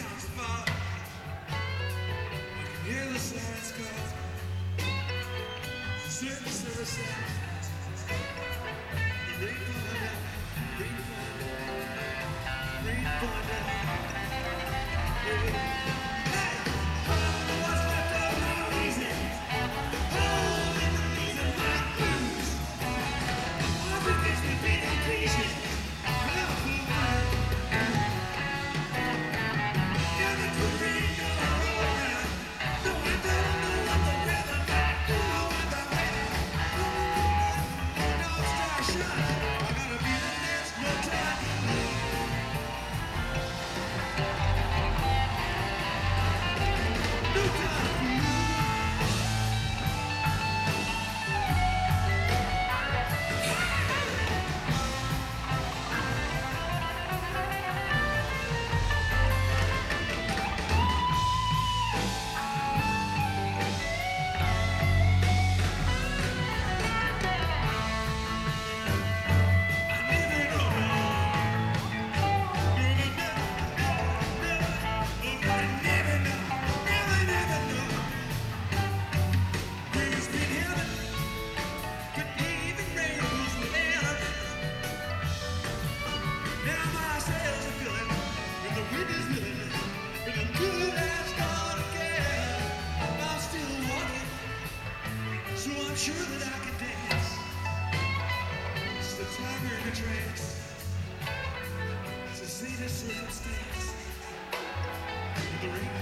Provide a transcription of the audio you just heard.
the nights about to fall, I It's